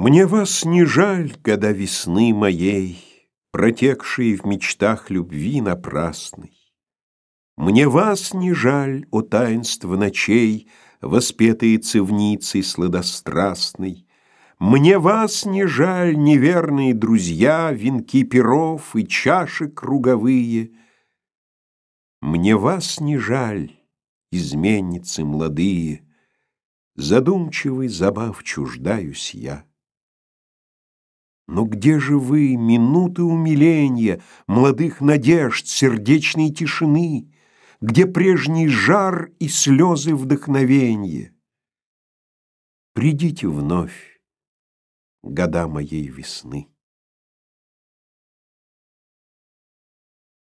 Мне вас не жаль, года весны моей, Протекшие в мечтах любви напрасной. Мне вас не жаль, о таинство ночей, Воспетые цивницей сладострастной. Мне вас не жаль, неверные друзья, Венки перов и чаши круговые. Мне вас не жаль, изменницы молодые, Задумчивый забав чуждаюсь я. Но где же вы, минуты умиления, Молодых надежд, сердечной тишины? Где прежний жар и слезы вдохновенья? Придите вновь, года моей весны.